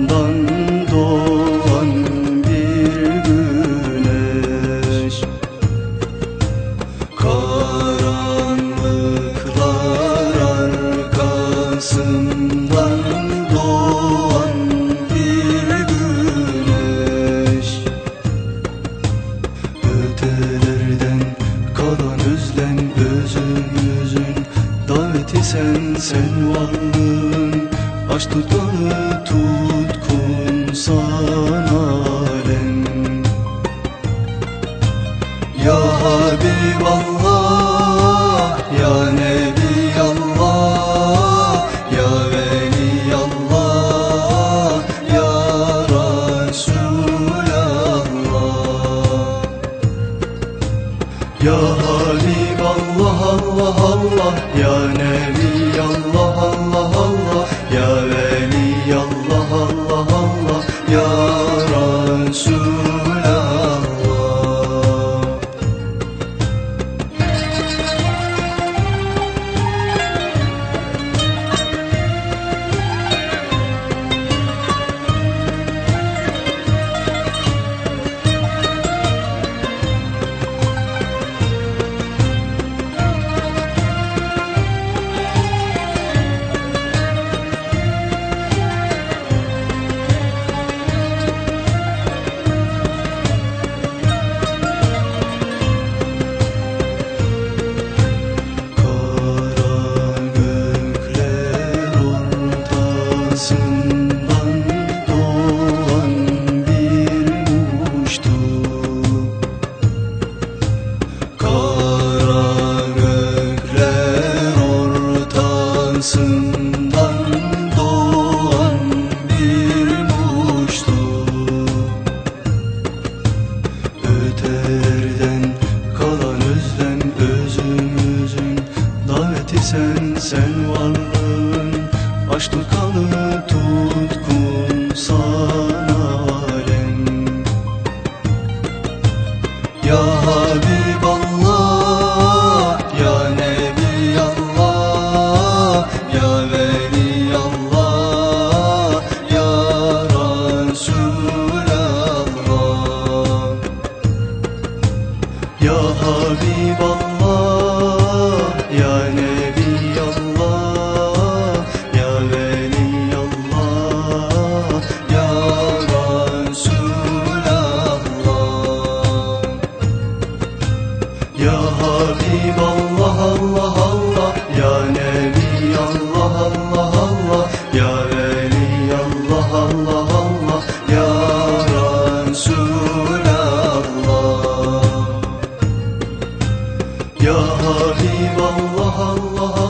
Alnından doğan bir doğan bir güneş. Ötelerden kalan özlem özümüzün Daveti sen, sen varlığın Aç tutalı tutkun sanalem Ya Habiballah Ya Nebiyallah Ya Veliyallah Ya Resulallah. Ya Habiballah Allah Allah Ya Nebi Allah Allah Allah Ya Veli Allah Allah Allah. Ya sen sen varlığın Aç tıkalı tutkun sanalem Ya Habiballah Ya Nebiyallah Ya Veliyallah Ya Resulallah. Ya Habiballah Allah Allah Ya Nebi Allah Allah Allah Ya Veli Allah Allah Allah Ya Resulallah. Ya Habiballah Allah